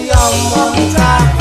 young, young time.